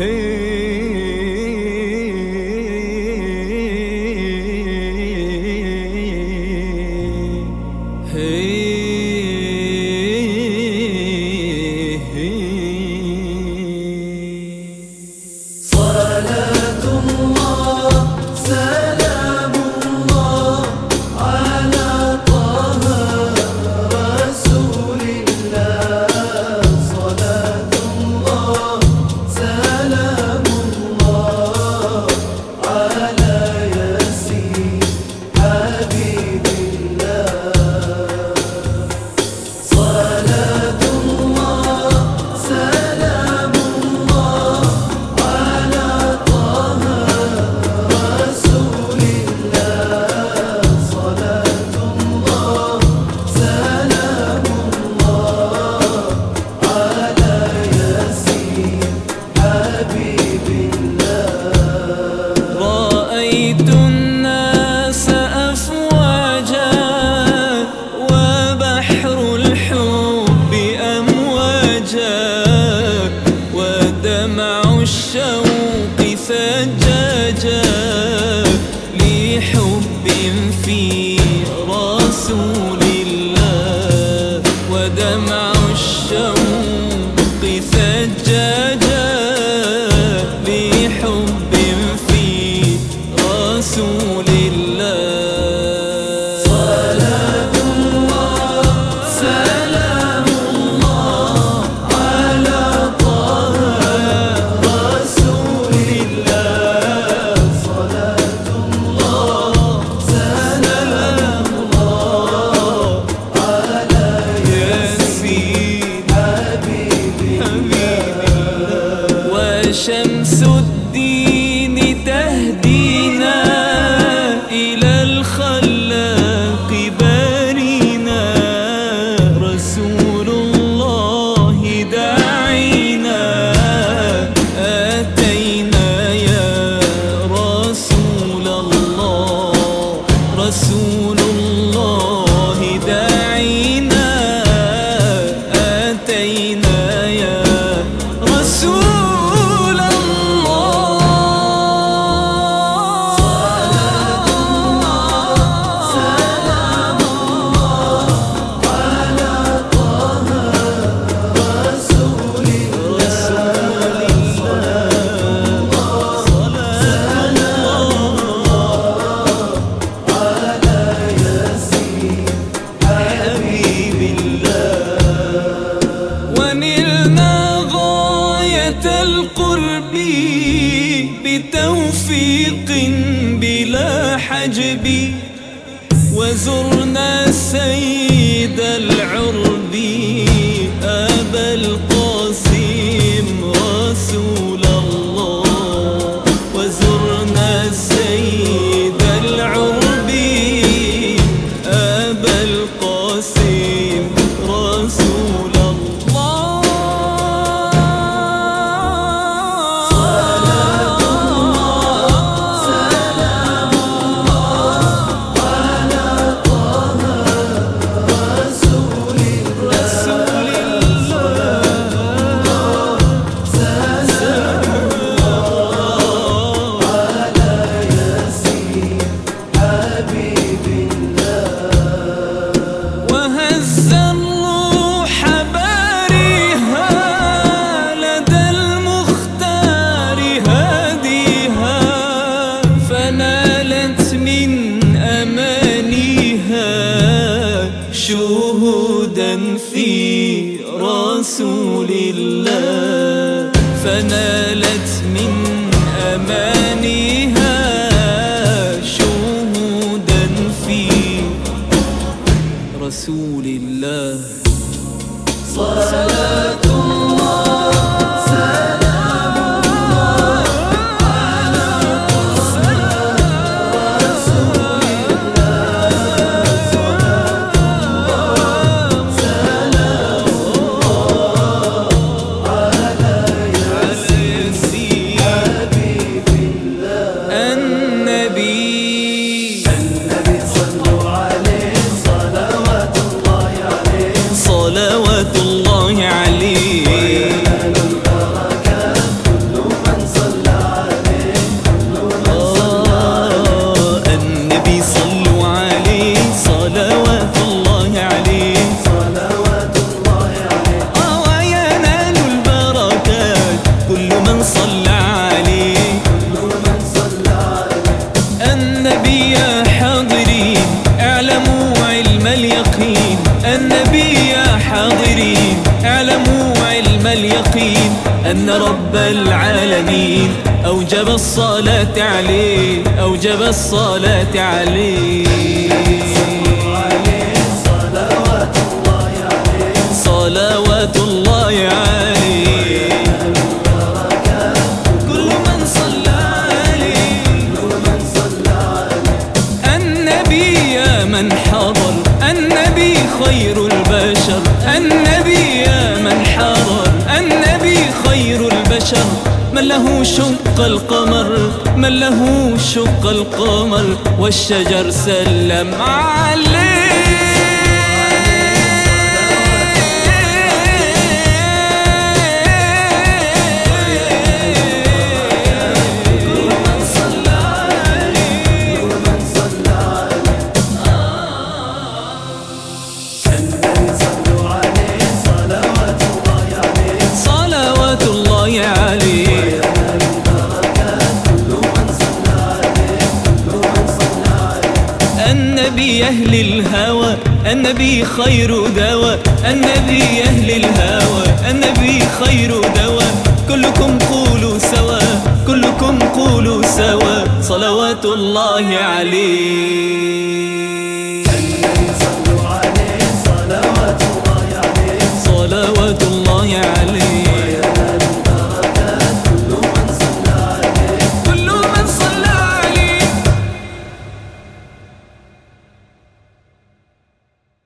hey. بتوفيق بلا حجب وزرنا سيد العرب. في رسول الله فنالت من أمانيها شهودا في رسول الله. صلاة أن رب العالمين أوجب الصلاة عليه أوجب الصلاة عليه. صلوات الله عليه. كل من صلى عليه النبي يا من حضر النبي خير البشر النبي يا من حضر خير البشر من له شق القمر من له شق القمر والشجر سلم صلوات النبي خير دواء النبي أهل الهوى النبي خير دواء. كلكم قولوا سوا كلكم قولوا سوا صلوات الله عليه.